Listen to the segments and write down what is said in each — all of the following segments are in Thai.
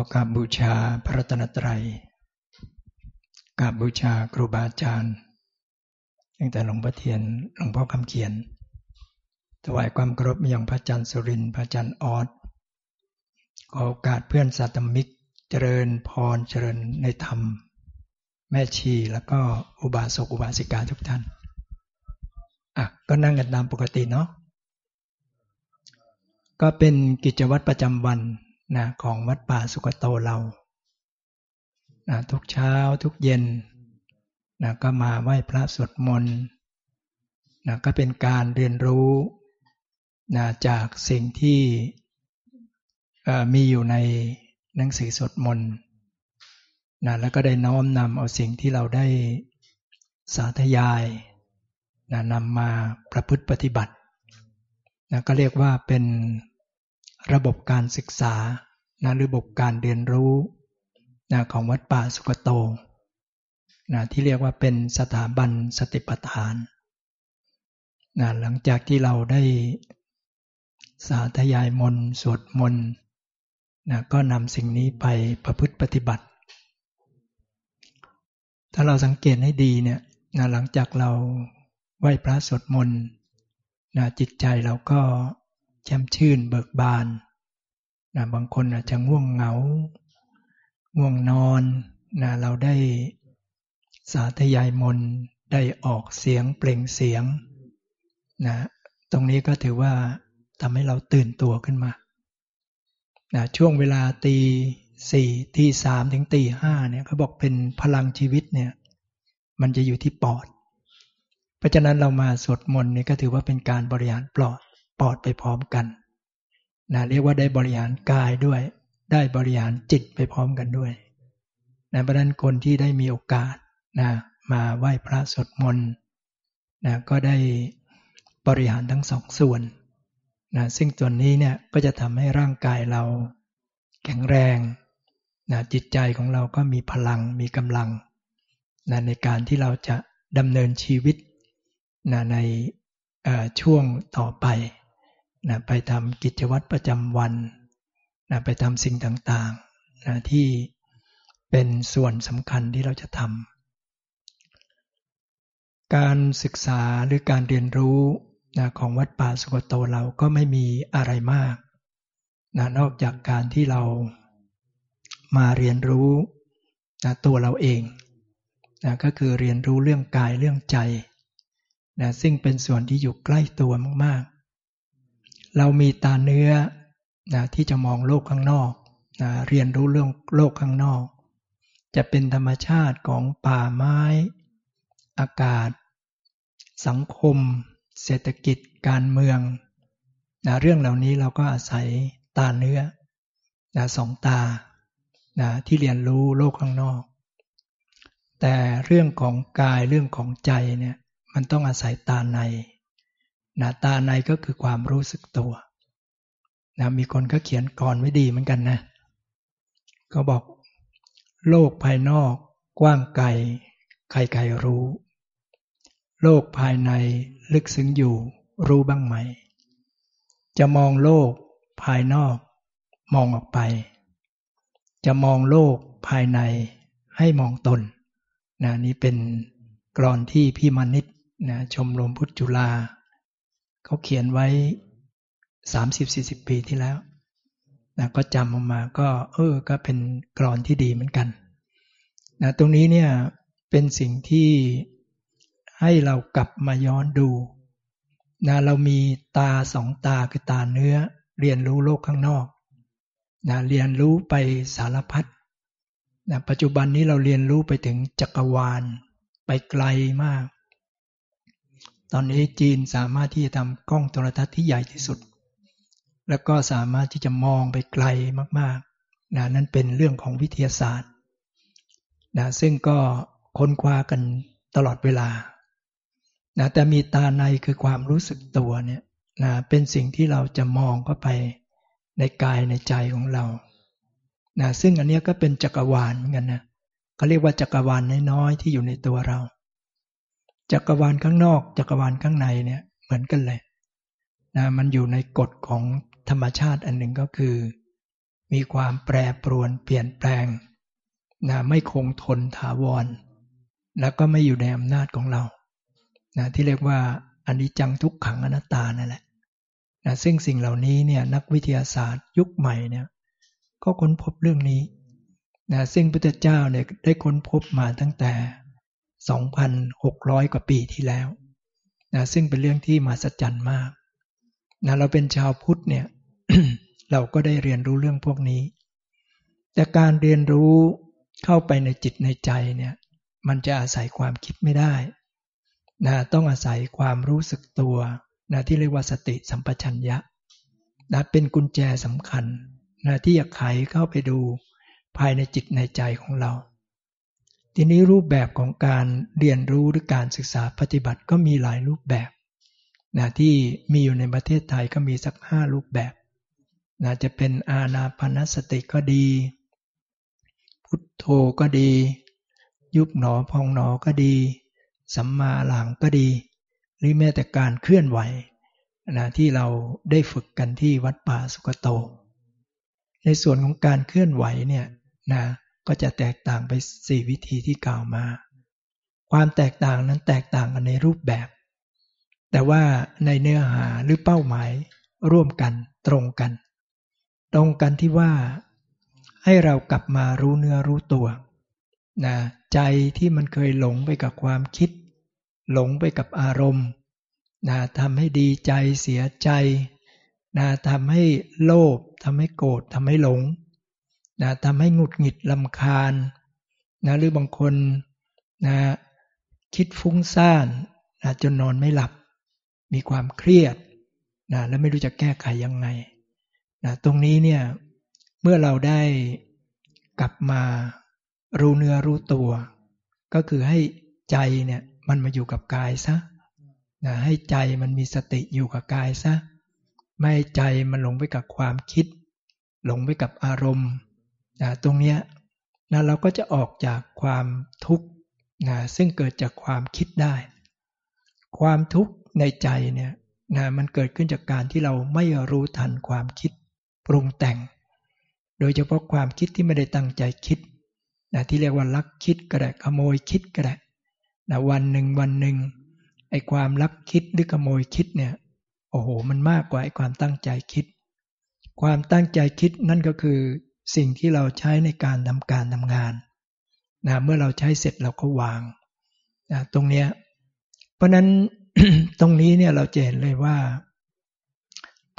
ก็กราบบูชาพระรัตนตรัยกราบบูชาครูบาอาจารย์ตั้งแต่หลวงพ่อเทียนหลวงพ่อคำเขียน ถวายความเคารพอย่างพระอาจารย์สุรินทร์พระอาจารย์ออสขอโอกาสเพื่อนสัตมิก เจริญพรเจริญในธรรม แม่ชีแล้วก็อุบาสกอุบาสิกาทุกท่าน อะ ก็นั่งกันตามปกติเนาะก็เป็นกิจวัตรประจำวัน นะของวัดป่าสุกโตเรานะทุกเช้าทุกเย็นนะก็มาไหว้พระสวดมนต์นะก็เป็นการเรียนรู้นะจากสิ่งที่มีอยู่ในหนังสือสวดมนต์นะแล้วก็ได้น้อมนำเอาสิ่งที่เราได้สาธยายนะนำมาประพฤติปฏิบัตินะก็เรียกว่าเป็น ระบบการศึกษานะระบบการเรียนรู้นะของวัดป่าสุกโตนะที่เรียกว่าเป็นสถาบันสติปัฏฐานนะหลังจากที่เราได้สาธยายมนสวดมนนะก็นำสิ่งนี้ไปประพฤติปฏิบัติ ถ้าเราสังเกตให้ดีเนี่ยนะหลังจากเราไหว้พระสวดมนต์นะจิตใจเราก็ แช่มชื่นเบิกบานนะบางคนอาจจะง่วงเหงา ง่วงนอนนะเราได้สาธยายมนได้ออกเสียงเปล่งเสียงนะตรงนี้ก็ถือว่าทำให้เราตื่นตัวขึ้นมานะช่วงเวลาตีสี่ตีสามถึงตีห้าเนี่ยเขาบอกเป็นพลังชีวิตเนี่ยมันจะอยู่ที่ปอด เพราะฉะนั้นเรามาสวดมนต์นี่ก็ถือว่าเป็นการบริหารปลอด ปอดไปพร้อมกันนะเรียกว่าได้บริหารกายด้วย ได้บริหารจิตไปพร้อมกันด้วยนะเพราะนั้นคนที่ได้มีโอกาสนะมาไหว้พระสวดมนต์นะก็ได้บริหารทั้งสองส่วนนะซึ่งส่วนนี้เนี่ยก็จะทำให้ร่างกายเราแข็งแรงนะจิตใจของเราก็มีพลังมีกำลังนะในการที่เราจะดำเนินชีวิตนะในช่วงต่อไป นะไปทำกิจวัตรประจำวันนะไปทำสิ่งต่างๆนะที่เป็นส่วนสำคัญที่เราจะทำการศึกษาหรือการเรียนรู้นะของวัดป่าสุกโตเราก็ไม่มีอะไรมากนะนอกจากการที่เรามาเรียนรู้นะตัวเราเองนะก็คือเรียนรู้เรื่องกายเรื่องใจนะซึ่งเป็นส่วนที่อยู่ใกล้ตัวมากๆ เรามีตาเนื้อนะที่จะมองโลกข้างนอกนะเรียนรู้เรื่องโลกข้างนอก จะเป็นธรรมชาติของป่าไม้ อากาศ สังคม เศรษฐกิจ การเมืองนะเรื่องเหล่านี้เราก็อาศัยตาเนื้อนะสองตานะที่เรียนรู้โลกข้างนอก แต่เรื่องของกายเรื่องของใจเนี่ยมันต้องอาศัยตาใน นะตาในก็คือความรู้สึกตัวนะมีคนก็เขียนก่อนไว้ดีเหมือนกันนะเขาบอกโลกภายนอกกว้างไกลใครๆรู้ โลกภายในลึกซึ้งอยู่รู้บ้างไหม จะมองโลกภายนอกมองออกไป จะมองโลกภายในให้มองตนนะนี้เป็นกรอนที่พี่มานิตนะชมรมพุทธจุฬา เขาเขียนไว้สามสิบสี่สิบปีที่แล้วนะก็จำออกมาก็ เออ ก็เป็นกรอนที่ดีเหมือนกันนะตรงนี้เนี่ยเป็นสิ่งที่ให้เรากลับมาย้อนดูนะเรามีตาสองตาคือตาเนื้อ เรียนรู้โลกข้างนอกนะเรียนรู้ไปสารพัดนะปัจจุบันนี้เราเรียนรู้ไปถึงจักรวาล ไปไกลมาก ตอนนี้จีนสามารถที่จะทำกล้องโทรทัศน์ที่ใหญ่ที่สุด แล้วก็สามารถที่จะมองไปไกลมากๆนะนั่นเป็นเรื่องของวิทยาศาสตร์นะซึ่งก็ค้นคว้ากันตลอดเวลานะแต่มีตาในคือความรู้สึกตัวเนี่ยนะเป็นสิ่งที่เราจะมองเข้าไปในกายในใจของเรานะซึ่งอันนี้ก็เป็นจักรวาลเหมือนกันนะเขาเรียกว่าจักรวาลน้อยๆที่อยู่ในตัวเรา จักรวาลข้างนอก จักรวาลข้างในเนี่ยเหมือนกันเลยนะมันอยู่ในกฎของธรรมชาติอันหนึ่งก็คือ มีความแปรปรวนเปลี่ยนแปลงนะไม่คงทนถาวร แล้วก็ไม่อยู่ในอำนาจของเรานะที่เรียกว่าอันนี้จังทุกขังอนัตตานั่นแหละนะซึ่งสิ่งเหล่านี้เนี่ยนักวิทยาศาสตร์ยุคใหม่เนี่ยก็ค้นพบเรื่องนี้นะซึ่งพระเจ้าเนี่ยได้ค้นพบมาตั้งแต่ 2,600 กว่าปีที่แล้วนะซึ่งเป็นเรื่องที่มหัศจรรย์มากนะเราเป็นชาวพุทธเนี่ยเราก็ได้เรียนรู้เรื่องพวกนี้ แต่การเรียนรู้เข้าไปในจิตในใจเนี่ยมันจะอาศัยความคิดไม่ได้นะต้องอาศัยความรู้สึกตัวนะที่เรียกว่าสติสัมปชัญญะนะเป็นกุญแจสำคัญนะที่จะไขเข้าไปดูภายในจิตในใจของเรา ทีนี้รูปแบบของการเรียนรู้หรือการศึกษาปฏิบัติก็มีหลายรูปแบบนะที่มีอยู่ในประเทศไทยก็มีสักห้ารูปแบบนะจะเป็นอาณาพนสติก็ดี พุทโธก็ดี ยุบหนอพองหนอก็ดี สัมมาหลังก็ดี หรือแม้แต่การเคลื่อนไหวนะที่เราได้ฝึกกันที่วัดป่าสุกโต ในส่วนของการเคลื่อนไหวเนี่ยนะ ก็จะแตกต่างไปสี่วิธีที่กล่าวมา ความแตกต่างนั้นแตกต่างกันในรูปแบบ แต่ว่าในเนื้อหาหรือเป้าหมายร่วมกันตรงกัน ตรงกันที่ว่าให้เรากลับมารู้เนื้อรู้ตัวนะใจที่มันเคยหลงไปกับความคิด หลงไปกับอารมณ์นะทำให้ดีใจเสียใจนะทำให้โลภทำให้โกรธทำให้หลง นะทำให้หงุดหงิดลำคาญนะหรือบางคนนะคิดฟุ้งซ่านนะจนนอนไม่หลับ มีความเครียดนะและไม่รู้จะแก้ไขยังไงนะตรงนี้เนี่ยเมื่อเราได้กลับมารู้เนื้อรู้ตัว ก็คือให้ใจเนี่ยมันมาอยู่กับกายซะนะให้ใจมันมีสติอยู่กับกายซะ ไม่ให้ใจมันหลงไปกับความคิด หลงไปกับอารมณ์ นะตรงนี้นะเราก็จะออกจากความทุกข์นะซึ่งเกิดจากความคิดได้ ความทุกข์ในใจเนี่ยนะมันเกิดขึ้นจากการที่เราไม่รู้ทันความคิดปรุงแต่ง โดยเฉพาะความคิดที่ไม่ได้ตั้งใจคิดนะที่เรียกว่าลักคิดก็ได้ขโมยคิดก็ได้นะวันหนึ่งวันหนึ่งไอ้ความลักคิดหรือขโมยคิดเนี่ยโอ้โหมันมากกว่าไอ้ความตั้งใจคิด ความตั้งใจคิดนั่นก็คือ สิ่งที่เราใช้ในการทำการทำงานนะเมื่อเราใช้เสร็จเราก็วางนะตรงเนี้ยเพราะนั้นตรงนี้เนี่ยเราเห็นเลยว่า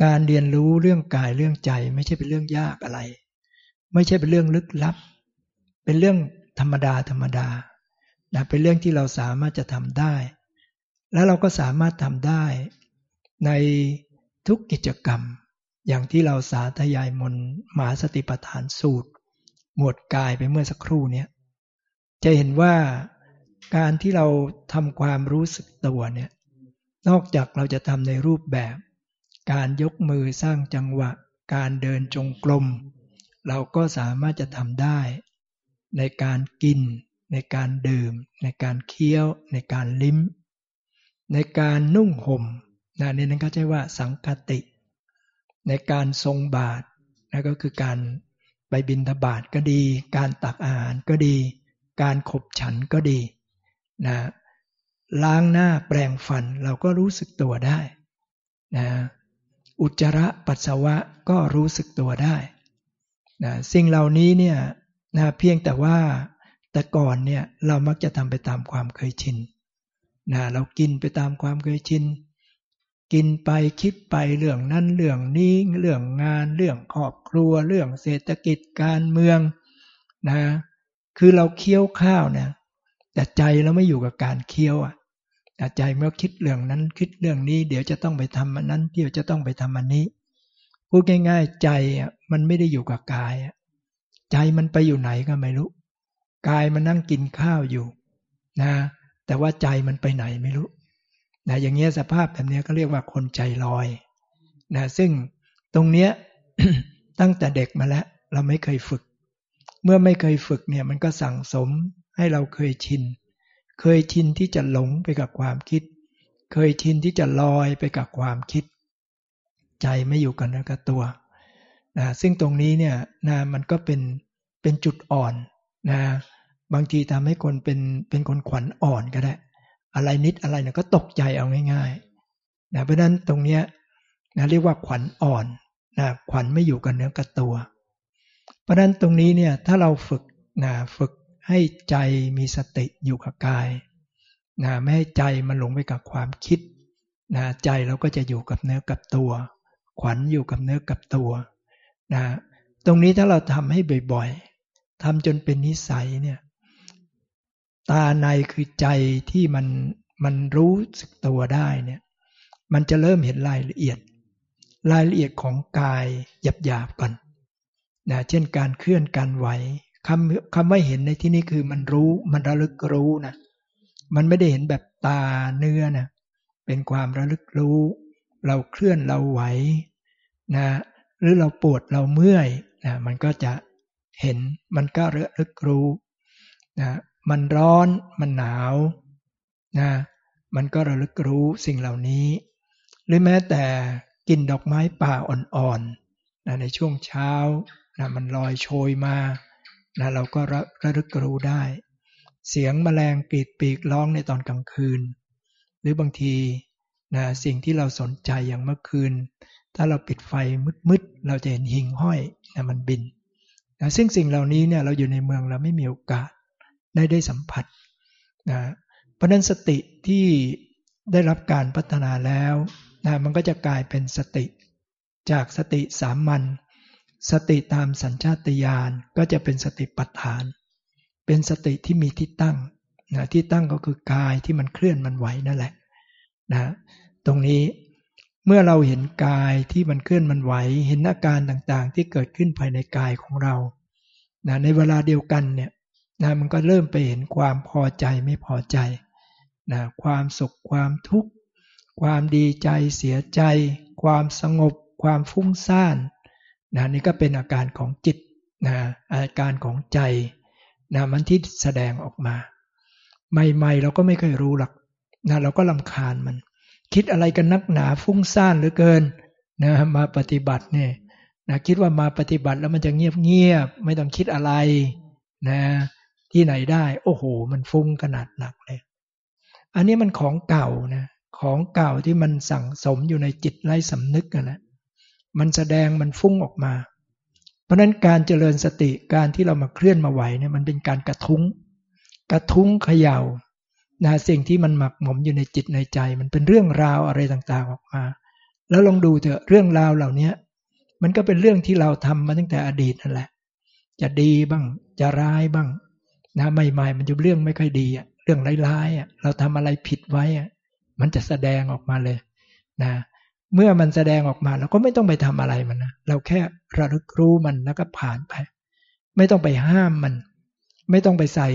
การเรียนรู้เรื่องกายเรื่องใจไม่ใช่เป็นเรื่องยากอะไร ไม่ใช่เป็นเรื่องลึกลับ เป็นเรื่องธรรมดาธรรมดานะเป็นเรื่องที่เราสามารถจะทำได้ แล้วเราก็สามารถทำได้ในทุกกิจกรรม อย่างที่เราสาธยายมนมหาสติปัฏฐานสูตร หมวดกายไปเมื่อสักครู่เนี้ยจะเห็นว่าการที่เราทำความรู้สึกตัวเนี่ยนอกจากเราจะทำในรูปแบบ การยกมือสร้างจังหวะ การเดินจงกรมเราก็สามารถจะทำได้ ในการกิน ในการดื่ม ในการเคี้ยว ในการลิ้ม ในการนุ่งห่มนะนี่นั่นก็ใช่ว่าสังคติ ในการทรงบาตรนะก็คือการไปบินทบาทก็ดี การตักอาหารก็ดี การขบฉันก็ดีนะล้างหน้าแปรงฟันเราก็รู้สึกตัวได้นะอุจจาระปัสสาวะก็รู้สึกตัวได้นะสิ่งเหล่านี้เนี่ยนะเพียงแต่ว่าแต่ก่อนเนี่ยเรามักจะทำไปตามความเคยชินนะเรากินไปตามความเคยชิน กินไปคิดไปเรื่องนั้นเรื่องนี้เรื่องงานเรื่องครอบครัวเรื่องเศรษฐกิจการเมืองนะคือเราเคี้ยวข้าวเนี่ยแต่ใจเราไม่อยู่กับการเคี้ยวอะแต่ใจเมื่อคิดเรื่องนั้นคิดเรื่องนี้ เดี๋ยวจะต้องไปทำอันนั้นเดี๋ยวจะต้องไปทำอันนี้พูดง่าย ๆ ใจอะมันไม่ได้อยู่กับกายอะใจมันไปอยู่ไหนก็ไม่รู้ กายมันนั่งกินข้าวอยู่นะแต่ว่าใจมันไปไหนไม่รู้ นะอย่างเงี้ยสภาพแบบนี้ก็เรียกว่าคนใจลอยนะซึ่งตรงเนี้ยตั้งแต่เด็กมาแล้ว เราไม่เคยฝึก เมื่อไม่เคยฝึกเนี่ยมันก็สั่งสมให้เราเคยชิน เคยชินที่จะหลงไปกับความคิด เคยชินที่จะลอยไปกับความคิด ใจไม่อยู่กันกับตัวนะซึ่งตรงนี้เนี่ยนะมันก็เป็นเป็นจุดอ่อนนะบางทีทำให้คนเป็นเป็นคนขวัญอ่อนก็ได้ อะไรนิดอะไรเนี่ยก็ตกใจเอาง่ายๆนะเพราะนั้นตรงเนี้ยนะเรียกว่าขวัญอ่อนนะขวัญไม่อยู่กับเนื้อกับตัว เพราะฉะนั้นตรงนี้เนี่ยถ้าเราฝึกนะฝึกให้ใจมีสติอยู่กับกายนะไม่ให้ใจมันหลงไปกับความคิดนะใจเราก็จะอยู่กับเนื้อกับตัว ขวัญอยู่กับเนื้อกับตัวนะตรงนี้ถ้าเราทำให้บ่อยๆทำจนเป็นนิสัยเนี่ย ตาในคือใจที่มันมันรู้สึกตัวได้เนี่ย มันจะเริ่มเห็นรายละเอียด รายละเอียดของกายหยาบๆก่อนนะเช่นการเคลื่อนการไหวคำคำว่าเห็นในที่นี้คือมันรู้มันระลึกรู้นะมันไม่ได้เห็นแบบตาเนื้อนะเป็นความระลึกรู้ เราเคลื่อนเราไหวนะหรือเราปวดเราเมื่อยนะมันก็จะเห็นมันก็ระลึกรู้นะ มันร้อนมันหนาวนะมันก็ระลึกรู้สิ่งเหล่านี้ หรือแม้แต่กินดอกไม้ป่าอ่อนๆนะในช่วงเช้านะมันลอยโชยมานะเราก็ระระลึกรู้ได้ เสียงแมลงปีดปีกร้องในตอนกลางคืน หรือบางทีนะสิ่งที่เราสนใจอย่างเมื่อคืน ถ้าเราปิดไฟมืดๆ เราจะเห็นหิ่งห้อยนะมันบินนะซึ่งสิ่งเหล่านี้เนี่ยเราอยู่ในเมืองเราไม่มีโอกาส ได้ได้สัมผัสนะเพราะนั้นสติที่ได้รับการพัฒนาแล้วนะมันก็จะกลายเป็นสติ จากสติสามัญสติตามสัญชาตญาณก็จะเป็นสติปัฏฐาน เป็นสติที่มีที่ตั้งนะที่ตั้งก็คือกายที่มันเคลื่อนมันไหวนั่นแหละนะตรงนี้เมื่อเราเห็นกายที่มันเคลื่อนมันไหว เห็นอาการต่างๆ ที่เกิดขึ้นภายในกายของเรานะในเวลาเดียวกันเนี่ย นะมันก็เริ่มไปเห็นความพอใจไม่พอใจนะความสุขความทุกข์ความดีใจเสียใจ ความสงบ ความฟุ้งซ่านนะนี่ก็เป็นอาการของจิตนะอาการของใจนะมันที่แสดงออกมา ใหม่ๆ เราก็ไม่เคยรู้หรอกนะเราก็ลำคาญมัน คิดอะไรกันนักหนาฟุ้งซ่านเหลือเกินนะมาปฏิบัติเนี่ยนะคิดว่ามาปฏิบัติแล้วมันจะเงียบๆไม่ต้องคิดอะไรนะ ที่ไหนได้ โอ้โห มันฟุ้งขนาดหนักเลย อันนี้มันของเก่านะของเก่าที่มันสั่งสมอยู่ในจิตไร้สำนึกกันนะมันแสดงมันฟุ้งออกมา เพราะนั้นการเจริญสติการที่เรามาเคลื่อนมาไหวเนี่ยมันเป็นการกระทุ้ง กระทุ้งเขย่านะสิ่งที่มันหมักหมมอยู่ในจิตในใจ มันเป็นเรื่องราวอะไรต่างๆออกมา แล้วลองดูเถอะเรื่องราวเหล่านี้มันก็เป็นเรื่องที่เราทำมาตั้งแต่อดีตนั่นแหละ จะดีบ้างจะร้ายบ้าง นะใหม่ๆ มันจะเรื่องไม่ค่อยดีอะเรื่องร้ายๆอะเราทำอะไรผิดไว้อะมันจะแสดงออกมาเลยนะเมื่อมันแสดงออกมาเราก็ไม่ต้องไปทำอะไรมันนะเราแค่ระลึกรู้มันแล้วก็ผ่านไป ไม่ต้องไปห้ามมัน ไม่ต้องไปใส่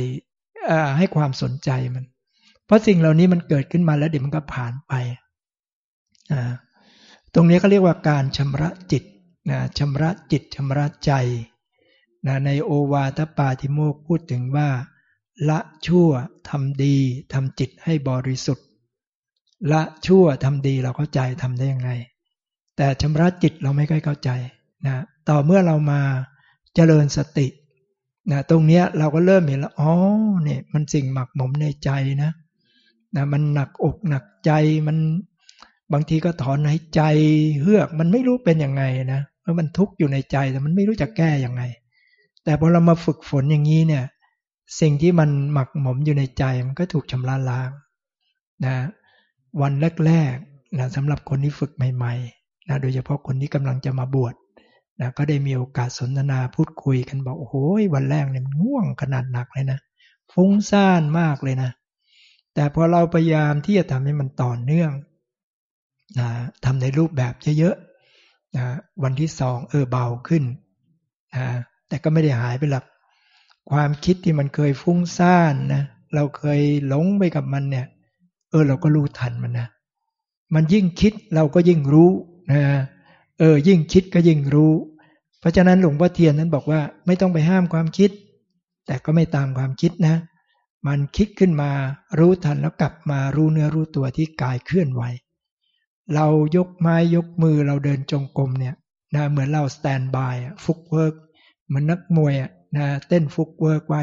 ให้ความสนใจมัน เพราะสิ่งเหล่านี้มันเกิดขึ้นมาแล้วเดี๋ยวมันก็ผ่านไปตรงนี้เขาเรียกว่าการชำระจิตนะชำระจิตชำระใจ นะในโอวาทปาติโมกพูดถึงว่า ละชั่วทำดีทำจิตให้บริสุทธิ์ ละชั่วทำดีเราเข้าใจทำได้ยังไง แต่ชำระจิตเราไม่ค่อยเข้าใจนะต่อเมื่อเรามาเจริญสตินะตรงเนี้ยเราก็เริ่มเห็นแล้วอ๋อเนี่ยมันสิ่งหมักหมมในใจนะนะมันหนักอกหนักใจมันบางทีก็ถอนหายใจเฮือกมันไม่รู้เป็นยังไงนะเพราะมันทุกข์อยู่ในใจแต่มันไม่รู้จะแก้ยังไง แต่พอเรามาฝึกฝนอย่างนี้เนี่ย สิ่งที่มันหมักหมมอยู่ในใจมันก็ถูกชำระล้างนะวันแรกๆนะสำหรับคนที่ฝึกใหม่ๆนะโดยเฉพาะคนที่กำลังจะมาบวชนะก็ได้มีโอกาสสนทนาพูดคุยกันบอกโอ้โหวันแรกเนี่ยมันง่วงขนาดหนักเลยนะฟุ้งซ่านมากเลยนะ แต่พอเราพยายามที่จะทำให้มันต่อเนื่องนะทำในรูปแบบเยอะๆนะวันที่สองเออเบาขึ้นนะ แต่ก็ไม่ได้หายไปหรอกความคิดที่มันเคยฟุ้งซ่านนะเราเคยหลงไปกับมันเนี่ย เออเราก็รู้ทันมันนะมันยิ่งคิดเราก็ยิ่งรู้นะเออ ยิ่งคิดก็ยิ่งรู้ เพราะฉะนั้นหลวงพ่อเทียนนั้นบอกว่า ไม่ต้องไปห้ามความคิด แต่ก็ไม่ตามความคิดนะ มันคิดขึ้นมารู้ทันแล้วกลับมารู้เนื้อรู้ตัวที่กายเคลื่อนไหว เรายกไม้ยกมือเราเดินจงกรมเนี่ยนะเหมือนเรา standby footwork เหมือนนักมวยอะนะเต้น footwork ไว้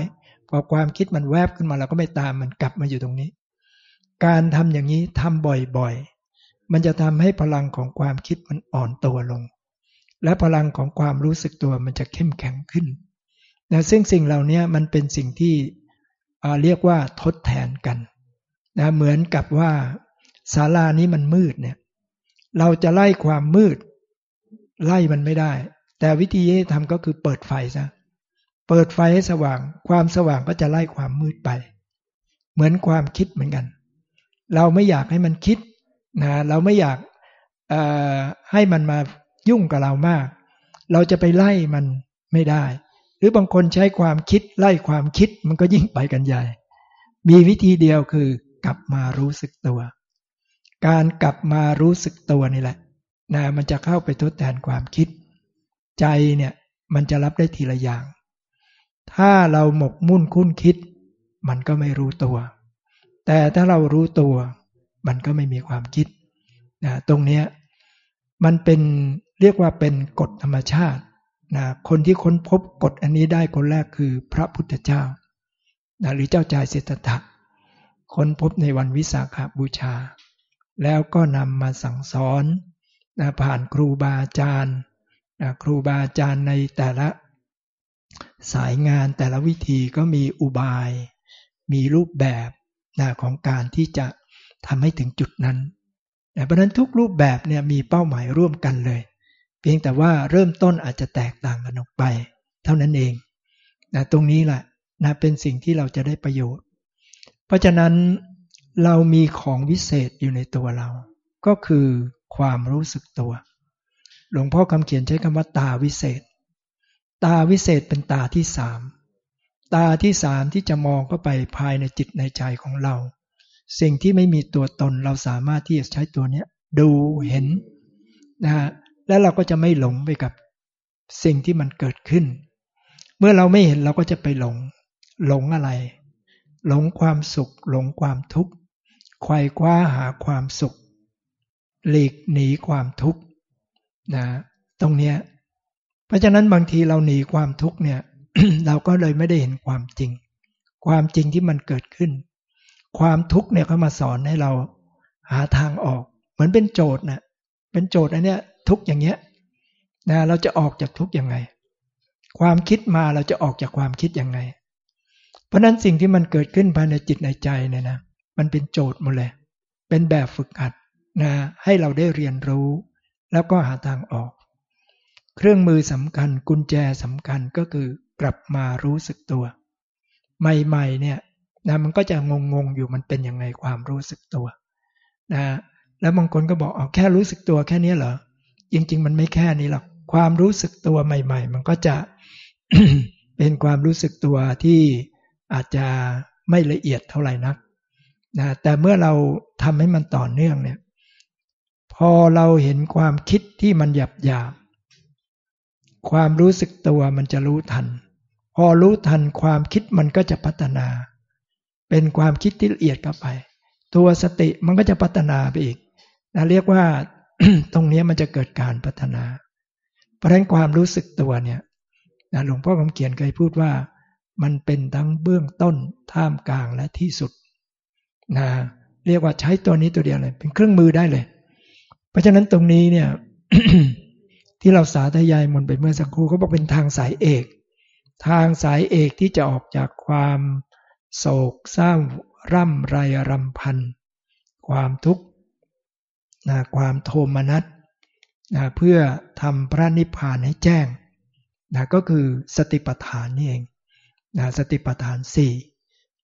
พอความคิดมันแวบขึ้นมาเราก็ไม่ตามมันกลับมาอยู่ตรงนี้ การทำอย่างนี้ทำบ่อยๆ มันจะทำให้พลังของความคิดมันอ่อนตัวลง และพลังของความรู้สึกตัวมันจะเข้มแข็งขึ้นนะซึ่งสิ่งเหล่านี้มันเป็นสิ่งที่เรียกว่าทดแทนกันนะเหมือนกับว่าศาลานี้มันมืดเนี่ย เราจะไล่ความมืด ไล่มันไม่ได้ แต่วิธีที่ทำก็คือเปิดไฟซะเปิดไฟให้สว่าง ความสว่างก็จะไล่ความมืดไป เหมือนความคิดเหมือนกัน เราไม่อยากให้มันคิดนะเราไม่อยากให้มันมายุ่งกับเรามาก เราจะไปไล่มันไม่ได้ หรือบางคนใช้ความคิดไล่ความคิดมันก็ยิ่งไปกันใหญ่ มีวิธีเดียวคือกลับมารู้สึกตัว การกลับมารู้สึกตัวนี่แหละนะมันจะเข้าไปทดแทนความคิด ใจเนี่ยมันจะรับได้ทีละอย่าง ถ้าเราหมกมุ่นคุ้นคิด มันก็ไม่รู้ตัว แต่ถ้าเรารู้ตัว มันก็ไม่มีความคิดนะตรงนี้มันเป็นเรียกว่าเป็นกฎธรรมชาตินะคนที่ค้นพบกฎอันนี้ได้คนแรกคือพระพุทธเจ้านะหรือเจ้าชายเศรษฐะค้นพบในวันวิสาขาบูชา แล้วก็นำมาสั่งสอนนะผ่านครูบาอาจารย์ ครูบาอาจารย์ในแต่ละสายงานแต่ละวิธีก็มีอุบาย มีรูปแบบนะของการที่จะทำให้ถึงจุดนั้นนะเพราะนั้นทุกรูปแบบเนี่ยมีเป้าหมายร่วมกันเลย เพียงแต่ว่าเริ่มต้นอาจจะแตกต่างกันออกไป เท่านั้นเองนะตรงนี้แหละนะเป็นสิ่งที่เราจะได้ประโยชน์ เพราะฉะนั้นเรามีของวิเศษอยู่ในตัวเรา ก็คือความรู้สึกตัว หลวงพ่อคำเขียนใช้คำว่าตาวิเศษ ตาวิเศษเป็นตาที่สาม ตาที่สามที่จะมองเข้าไปภายในจิตในใจของเรา สิ่งที่ไม่มีตัวตนเราสามารถที่จะใช้ตัวนี้ดูเห็นนะฮะและเราก็จะไม่หลงไปกับสิ่งที่มันเกิดขึ้น เมื่อเราไม่เห็นเราก็จะไปหลง หลงอะไร หลงความสุข หลงความทุกข์ไขว่คว้าหาความสุข หลีกหนีความทุกข์ นะตรงเนี้ยเพราะฉะนั้นบางทีเราหนีความทุกข์เนี่ย เราก็เลยไม่ได้เห็นความจริง ความจริงที่มันเกิดขึ้น ความทุกข์เนี่ยเขามาสอนให้เราหาทางออก เหมือนเป็นโจทย์นะเป็นโจทย์อันเนี้ย ทุกอย่างเงี้ยนะเราจะออกจากทุกข์ยังไง ความคิดมาเราจะออกจากความคิดยังไง เพราะนั้นสิ่งที่มันเกิดขึ้นภายในจิตในใจเนี่ยนะมันเป็นโจทย์หมดเลย เป็นแบบฝึกหัดนะให้เราได้เรียนรู้ แล้วก็หาทางออก เครื่องมือสำคัญกุญแจสำคัญก็คือกลับมารู้สึกตัว ใหม่ๆเนี่ยนะมันก็จะงงๆอยู่มันเป็นยังไงความรู้สึกตัวนะแล้วบางคนก็บอกเอาแค่รู้สึกตัวแค่นี้เหรอจริง ๆ มันไม่แค่นี้หรอกความรู้สึกตัวใหม่ ๆ มันก็จะเป็นความรู้สึกตัวที่อาจจะไม่ละเอียดเท่าไหร่นักนะแต่เมื่อเราทำให้มันต่อเนื่องเนี่ย อเราเห็นความคิดที่มันหยาบหยาบความรู้สึกตัวมันจะรู้ทัน พอรู้ทันความคิดมันก็จะพัฒนา เป็นความคิดที่ละเอียดเข้าไป ตัวสติมันก็จะพัฒนาไปอีกนะเรียกว่าตรงนี้มันจะเกิดการพัฒนา เพราะฉะนั้นความรู้สึกตัวเนี่ยนะหลวงพ่อคำเขียนเคยพูดว่ามันเป็นทั้งเบื้องต้นท่ามกลางและที่สุดนะเรียกว่าใช้ตัวนี้ตัวเดียวเลย เป็นเครื่องมือได้เลย เพราะฉะนั้นตรงนี้เนี่ย ที่เราสาธยายมนไปเมื่อสักครู่เขาบอกเป็นทางสายเอก ทางสายเอกที่จะออกจากความโศกเศร้าร่ำไรรำพัน ความทุกข์นะความโทมนัสนะเพื่อทำพระนิพพานให้แจ้งนะก็คือสติปัฏฐานนี่เองนะสติปัฏฐานสี่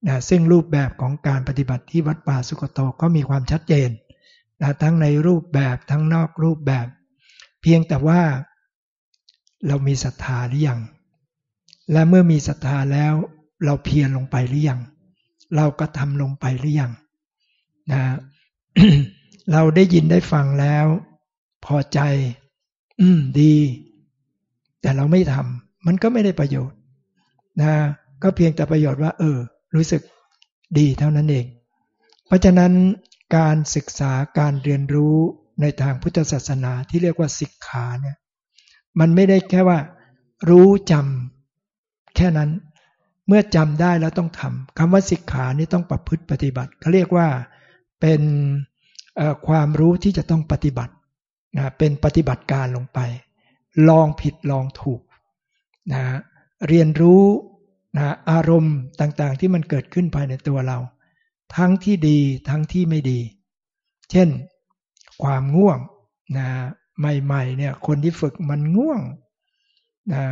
นะซึ่งรูปแบบของการปฏิบัติที่วัดป่าสุกโตก็มีความชัดเจน นะทั้งในรูปแบบทั้งนอกรูปแบบ เพียงแต่ว่าเรามีศรัทธาหรือยัง และเมื่อมีศรัทธาแล้วเราเพียรลงไปหรือยัง เราก็ทำลงไปหรือยังนะเราได้ยินได้ฟังแล้ว พอใจ อืมดี แต่เราไม่ทำมันก็ไม่ได้ประโยชน์นะก็เพียงแต่ประโยชน์ว่า เออ รู้สึกดีเท่านั้นเอง เพราะฉะนั้น การศึกษาการเรียนรู้ในทางพุทธศาสนาที่เรียกว่าศิกขาเนี่ยมันไม่ได้แค่ว่า รู้จำแค่นั้น เมื่อจำได้แล้วต้องทำคำว่าสิกขานี่ต้องประพฤติปฏิบัติเขาเรียกว่าเป็นความรู้ที่จะต้องปฏิบัตินะเป็นปฏิบัติการลงไป ลองผิดลองถูกนะเรียนรู้นะอารมณ์ต่างๆที่มันเกิดขึ้นภายในตัวเรา ทั้งที่ดีทั้งที่ไม่ดี เช่น ความง่วงนะใหม่ๆเนี่ยคนที่ฝึกมันง่วงนะ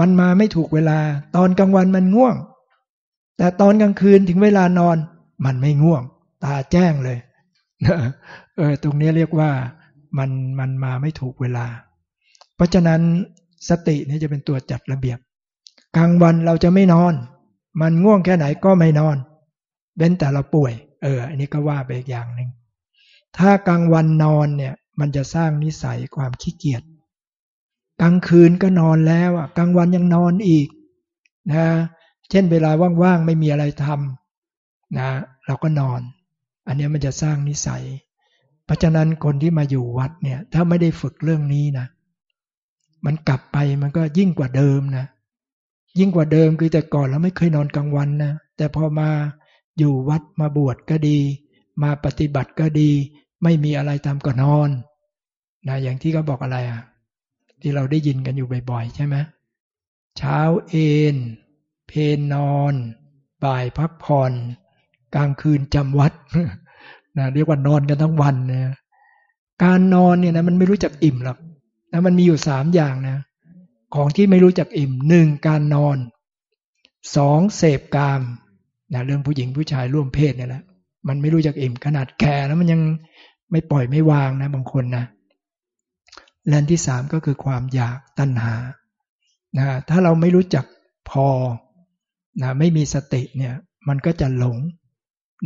มันมาไม่ถูกเวลา ตอนกลางวันมันง่วง แต่ตอนกลางคืนถึงเวลานอน มันไม่ง่วง ตาแจ้งเลยเออตรงนี้เรียกว่ามันมันมาไม่ถูกเวลา เพราะฉะนั้นสตินี่จะเป็นตัวจัดระเบียบ กลางวันเราจะไม่นอน มันง่วงแค่ไหนก็ไม่นอน เว้นแต่เราป่วย เออ อันนี้ก็ว่าไปอีกอย่างหนึ่งถ้ากลางวันนอนเนี่ย มันจะสร้างนิสัยความขี้เกียจกลางคืนก็นอนแล้วอะกลางวันยังนอนอีกนะเช่นเวลาว่างๆ ไม่มีอะไรทำนะเราก็นอน อันนี้มันจะสร้างนิสัย เพราะฉะนั้นคนที่มาอยู่วัดเนี่ย ถ้าไม่ได้ฝึกเรื่องนี้นะ มันกลับไปมันก็ยิ่งกว่าเดิมนะ ยิ่งกว่าเดิมคือแต่ก่อนเราไม่เคยนอนกลางวันนะ แต่พอมา อยู่วัดมาบวชก็ดี มาปฏิบัติก็ดี ไม่มีอะไรทำก็นอนนะอย่างที่เขาบอกอะไรอะ ที่เราได้ยินกันอยู่บ่อยๆ ใช่ไหมเช้าเอนเพนนอน บ่ายพักผ่อน กลางคืนจำวัดนะเรียกว่านอนกันทั้งวันเนี่ยการนอนเนี่ยนะมันไม่รู้จักอิ่มหรอกนะมันมีอยู่สามอย่างนะของที่ไม่รู้จักอิ่มหนึ่งการนอนสองเสพกาม นะเรื่องผู้หญิงผู้ชายร่วมเพศเนี่ยแหละมันไม่รู้จักอิ่มขนาดแก่แล้วมันยังไม่ปล่อยไม่วางนะบางคนนะและที่สามก็คือความอยากตัณหานะถ้าเราไม่รู้จักพอนะไม่มีสติเนี่ยมันก็จะหลง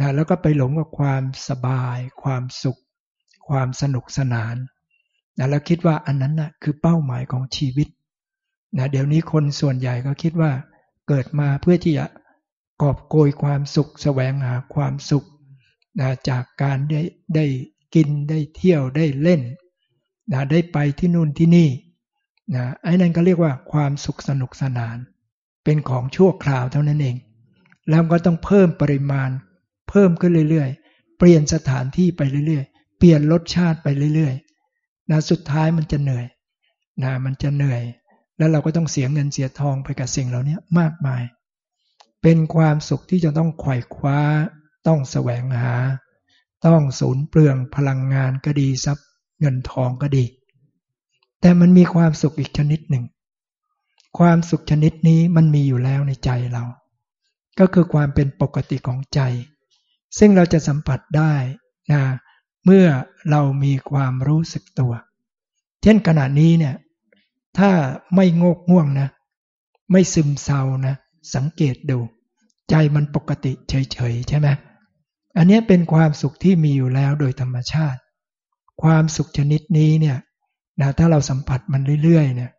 นะแล้วก็ไปหลงกับความสบาย ความสุข ความสนุกสนานนะแล้วคิดว่าอันนั้นน่ะคือเป้าหมายของชีวิตนะเดี๋ยวนี้คนส่วนใหญ่ก็คิดว่าเกิดมาเพื่อที่จะ กอบโกยความสุข แสวงหาความสุขนะจากการได้ได้กินได้เที่ยวได้เล่นนะได้ไปที่นู่นที่นี่นะไอ้นั่นก็เรียกว่าความสุขสนุกสนาน เป็นของชั่วคราวเท่านั้นเอง แล้วก็ต้องเพิ่มปริมาณ เพิ่มขึ้นเรื่อยๆ เปลี่ยนสถานที่ไปเรื่อยๆ เปลี่ยนรสชาติไปเรื่อยๆนะสุดท้ายมันจะเหนื่อยนะมันจะเหนื่อย แล้วเราก็ต้องเสียเงินเสียทองไปกับสิ่งเหล่านี้มากมาย เป็นความสุขที่จะต้องไขว่คว้า ต้องแสวงหา ต้องสูญเปลืองพลังงานก็ดีทรัพย์เงินทองก็ดี แต่มันมีความสุขอีกชนิดหนึ่ง ความสุขชนิดนี้มันมีอยู่แล้วในใจเรา ก็คือความเป็นปกติของใจ ซึ่งเราจะสัมผัสได้นะเมื่อเรามีความรู้สึกตัว เช่นขณะนี้เนี่ย ถ้าไม่งกง่วงนะ ไม่ซึมเศร้านะ สังเกตดู ใจมันปกติเฉยๆใช่ไหมอันนี้เป็นความสุขที่มีอยู่แล้วโดยธรรมชาติ ความสุขชนิดนี้เนี่ยนะถ้าเราสัมผัสมันเรื่อยๆเนี่ย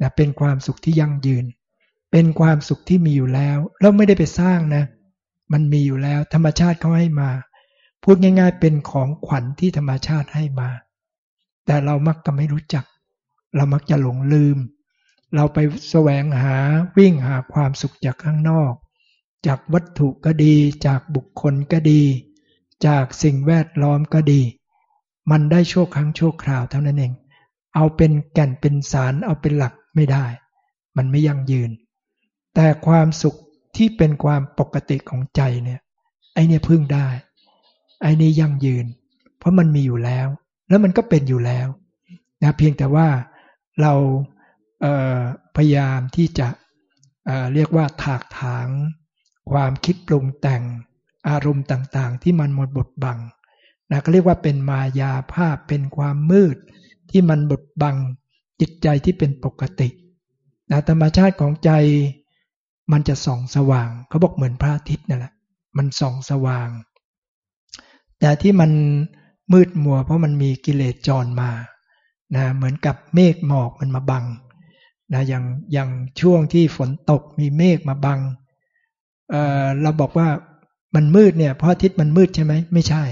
นะเป็นความสุขที่ยั่งยืน เป็นความสุขที่มีอยู่แล้ว เราไม่ได้ไปสร้างนะ มันมีอยู่แล้ว ธรรมชาติเขาให้มา พูดง่าย ๆ เป็นของขวัญที่ธรรมชาติให้มา แต่เรามักจะไม่รู้จัก เรามักจะหลงลืม เราไปแสวงหาวิ่งหาความสุขจากข้างนอก จากวัตถุก็ดี จากบุคคลก็ดี จากสิ่งแวดล้อมก็ดี มันได้ชั่วครั้งชั่วคราวเท่านั้นเอง เอาเป็นแก่นเป็นสารเอาเป็นหลักไม่ได้ มันไม่ยั่งยืน แต่ความสุขที่เป็นความปกติของใจเนี่ย ไอเนี่ยพึ่งได้ ไอนี่ยั่งยืน เพราะมันมีอยู่แล้ว แล้วมันก็เป็นอยู่แล้วนะเพียงแต่ว่าเรา พยายามที่จะเเรียกว่าถากถาง ความคิดปรุงแต่งอารมณ์ต่างๆ ที่มันหมดบทบังนะก็เรียกว่าเป็นมายาภาพเป็นความมืด ที่มันบดบังจิตใจที่เป็นปกตินะธรรมชาติของใจมันจะส่องสว่างเขาบอกเหมือนพระอาทิตย์นั่นแหละมันส่องสว่าง แต่ที่มันมืดมัวเพราะมันมีกิเลสจรมานะเหมือนกับเมฆหมอกมันมาบัง นะอย่างอย่างช่วงที่ฝนตกมีเมฆมาบังเเราบอกว่ามันมืดเนี่ยเพราะอาทิตย์มันมืดใช่ไหมไม่ใช่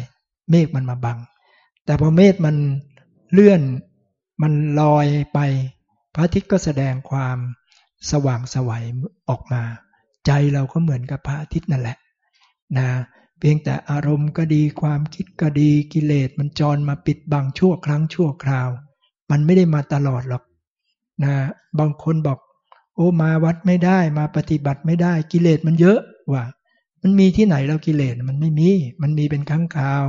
เมฆมันมาบัง แต่พอเมฆมันเลื่อนมันลอยไป พระอาทิตย์ก็แสดงความสว่างสวัยออกมา ใจเราก็เหมือนกับพระอาทิตย์นั่นแหละนะเพียงแต่อารมณ์ก็ดีความคิดก็ดีกิเลสมันจรมาปิดบังชั่วครั้งชั่วคราว มันไม่ได้มาตลอดหรอก นะบางคนบอก โอ้มาวัดไม่ได้มาปฏิบัติไม่ได้กิเลสมันเยอะว่ะมันมีที่ไหนแล้วกิเลสมันไม่มี มันมีเป็นครั้งคราว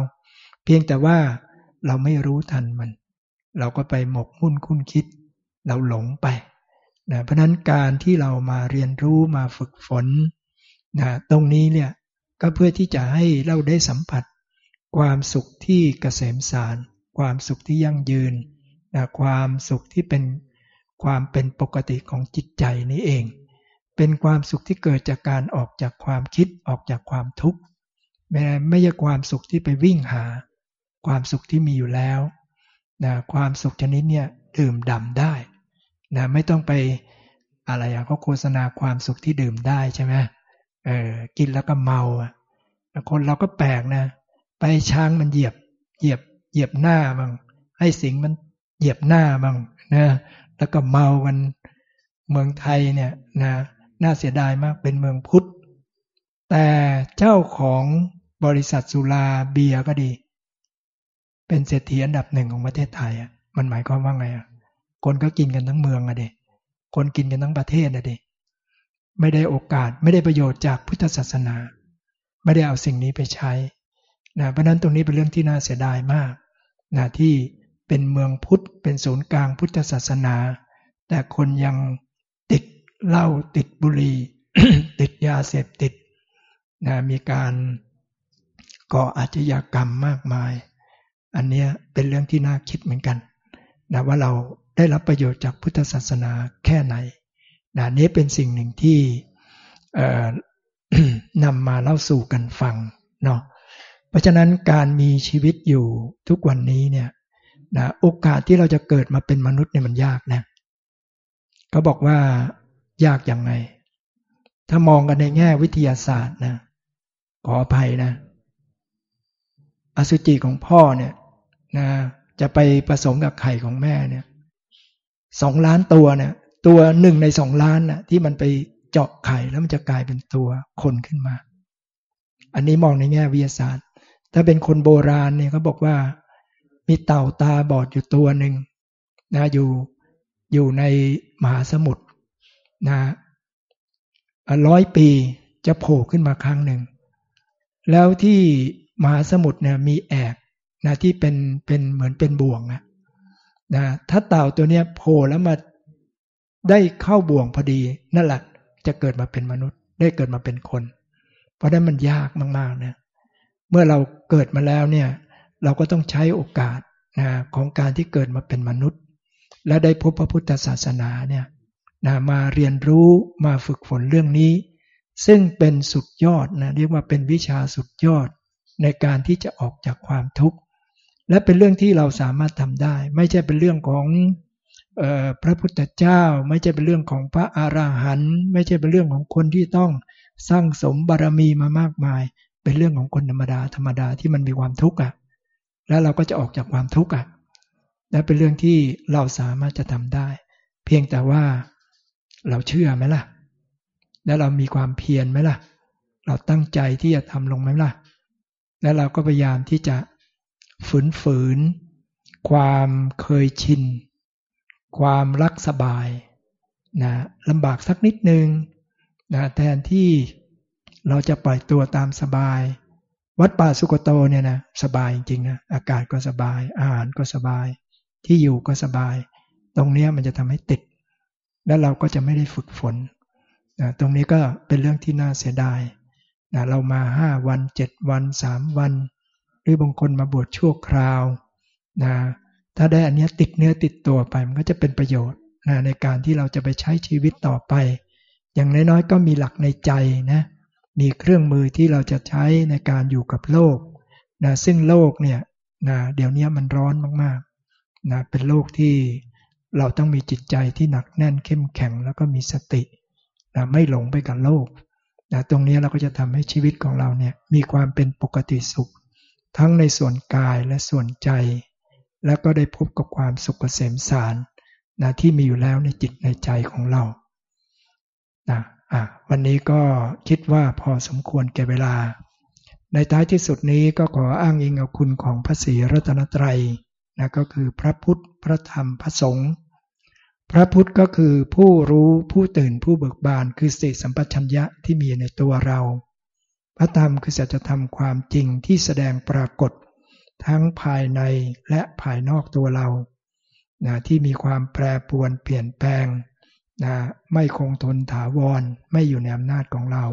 เพียงแต่ว่าเราไม่รู้ทันมัน เราก็ไปหมกมุ่นคุ้นคิด เราหลงไปนะเพราะนั้นการที่เรามาเรียนรู้มาฝึกฝนนะตรงนี้เนี่ยก็เพื่อที่จะให้เราได้สัมผัส ความสุขที่เกษมสาร ความสุขที่ยั่งยืนนะความสุขที่เป็น ความเป็นปกติของจิตใจนี้เอง เป็นความสุขที่เกิดจากการออกจากความคิดออกจากความทุกข์ไม่ไม่ใช่ความสุขที่ไปวิ่งหา ความสุขที่มีอยู่แล้วนะความสุขชนิดเนี่ยดื่มด่ำได้นะไม่ต้องไปอะไรอะเขาโฆษณาความสุขที่ดื่มได้ใช่ไหมเออกินแล้วก็เมาคนเราก็แปลกนะ ไปช้างมันเหยียบ เหยียบ เหยียบหน้าบ้งให้สิงมันเหยียบหน้าบ้งนะ แล้วก็เมากันเมืองไทยเนี่ยนะน่าเสียดายมากเป็นเมืองพุทธ แต่เจ้าของบริษัทสุราเบียก็ดี เป็นเศรษฐีอันดับหนึ่งของประเทศไทยอะมันหมายความว่าไงอะคนก็กินกันทั้งเมืองอะเด็คนกินกันทั้งประเทศอะเด็ไม่ได้โอกาสไม่ได้ประโยชน์จากพุทธศาสนา ไม่ได้เอาสิ่งนี้ไปใช้นะเพราะนั้นตรงนี้เป็นเรื่องที่น่าเสียดายมากนะที่ เป็นเมืองพุทธ เป็นศูนย์กลางพุทธศาสนา แต่คนยังติดเหล้าติดบุหรี่ติดยาเสพติดนะมีการก่ออาชญากรรมมากมาย อันนี้เป็นเรื่องที่น่าคิดเหมือนกันนะว่าเราได้รับประโยชน์จากพุทธศาสนาแค่ไหนนะนี้เป็นสิ่งหนึ่งที่นำมาเล่าสู่กันฟังเนาะเพราะฉะนั้นการมีชีวิตอยู่ทุกวันนี้เนี่ย นะโอกาสที่เราจะเกิดมาเป็นมนุษย์เนี่ยมันยากนะเขาบอกว่ายากอย่างไง ถ้ามองกันในแง่วิทยาศาสตร์นะขออภัยนะ อสุจิของพ่อเนี่ยนะจะไปผสมกับไข่ของแม่เนี่ยสองล้านตัวเนี่ย ตัวหนึ่งในสองล้านน่ะที่มันไปเจาะไข่แล้วมันจะกลายเป็นตัวคนขึ้นมา อันนี้มองในแง่วิทยาศาสตร์ ถ้าเป็นคนโบราณเนี่ยเขาบอกว่า มีเต่าตาบอดอยู่ตัวหนึ่งนะอยู่อยู่ในมหาสมุทรนะร้อยปีจะโผล่ขึ้นมาครั้งหนึ่ง แล้วที่มหาสมุทรเนี่ยมีแอกนะที่เป็นเป็นเหมือนเป็นบ่วงนะนะถ้าเต่าตัวเนี้ยโผล่แล้วมาได้เข้าบ่วงพอดีนั่นแหละจะเกิดมาเป็นมนุษย์ ได้เกิดมาเป็นคน เพราะนั้นมันยากมากๆนะเมื่อเราเกิดมาแล้วเนี่ย เราก็ต้องใช้โอกาสนะของการที่เกิดมาเป็นมนุษย์ และได้พบพระพุทธศาสนาเนี่ยนะมาเรียนรู้มาฝึกฝนเรื่องนี้ ซึ่งเป็นสุดยอดนะเรียกว่าเป็นวิชาสุดยอดในการที่จะออกจากความทุกข์ และเป็นเรื่องที่เราสามารถทำได้ ไม่ใช่เป็นเรื่องของพระพุทธเจ้า ไม่ใช่เป็นเรื่องของพระอาราหันต์ไม่ใช่เป็นเรื่องของคนที่ต้องสร้างสมบารมีมามากมาย เป็นเรื่องของคนธรรมดาธรรมดาที่มันมีความทุกข์อะ แล้วเราก็จะออกจากความทุกข์อะและเป็นเรื่องที่เราสามารถจะทำได้ เพียงแต่ว่าเราเชื่อไหมล่ะ แล้วเรามีความเพียรไหมล่ะ เราตั้งใจที่จะทำลงไหมล่ะ แล้วเราก็พยายามที่จะฝืนฝืน ความเคยชิน ความรักสบายนะลำบากสักนิดนึงนะแทนที่เราจะปล่อยตัวตามสบาย วัดป่าสุกโตเนี่ยนะสบายจริงๆนะอากาศก็สบาย อาหารก็สบาย ที่อยู่ก็สบาย ตรงนี้มันจะทำให้ติด แล้วเราก็จะไม่ได้ฝึกฝนนะตรงนี้ก็เป็นเรื่องที่น่าเสียดายนะเรามาห้าวันเจ็ดวันสามวัน หรือบางคนมาบวชชั่วคราวนะถ้าได้อันนี้ติดเนื้อติดตัวไปมันก็จะเป็นประโยชน์นะในการที่เราจะไปใช้ชีวิตต่อไป อย่างน้อยๆก็มีหลักในใจนะ มีเครื่องมือที่เราจะใช้ในการอยู่กับโลกนะซึ่งโลกเนี่ยนะเดี๋ยวนี้มันร้อนมากๆนะเป็นโลกที่เราต้องมีจิตใจที่หนักแน่นเข้มแข็งแล้วก็มีสตินะไม่หลงไปกับโลกนะตรงนี้เราก็จะทำให้ชีวิตของเราเนี่ยมีความเป็นปกติสุข ทั้งในส่วนกายและส่วนใจ แล้วก็ได้พบกับความสุขเกษมสารนะที่มีอยู่แล้วในจิตในใจของเรานะ วันนี้ก็คิดว่าพอสมควรแก่เวลา ในท้ายที่สุดนี้ก็ขออ้างอิงเอาคุณของพระศรีรัตนตรัยนะก็คือพระพุทธพระธรรมพระสงฆ์พระพุทธก็คือผู้รู้ผู้ตื่นผู้เบิกบานคือสติสัมปชัญญะที่มีในตัวเรา พระธรรมคือสัจธรรมความจริงที่แสดงปรากฏ ทั้งภายในและภายนอกตัวเรานะที่มีความแปรปรวนเปลี่ยนแปลง นะไม่คงทนถาวรไม่อยู่ในอำนาจของเรา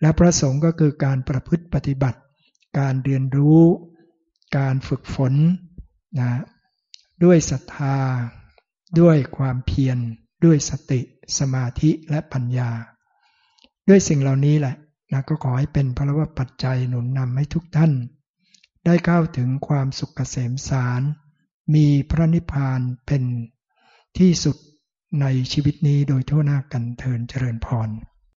และพระสงฆ์ก็คือการประพฤติปฏิบัติ การเรียนรู้ การฝึกฝนนะด้วยศรัทธา ด้วยความเพียร ด้วยสติ สมาธิและปัญญา ด้วยสิ่งเหล่านี้แหละนะก็ขอให้เป็นพระวปัจจัยหนุนนำให้ทุกท่าน ได้เข้าถึงความสุขเกษมสาร มีพระนิพพานเป็นที่สุด ในชีวิตนี้โดยทั่วหน้ากันเทินเจริญพร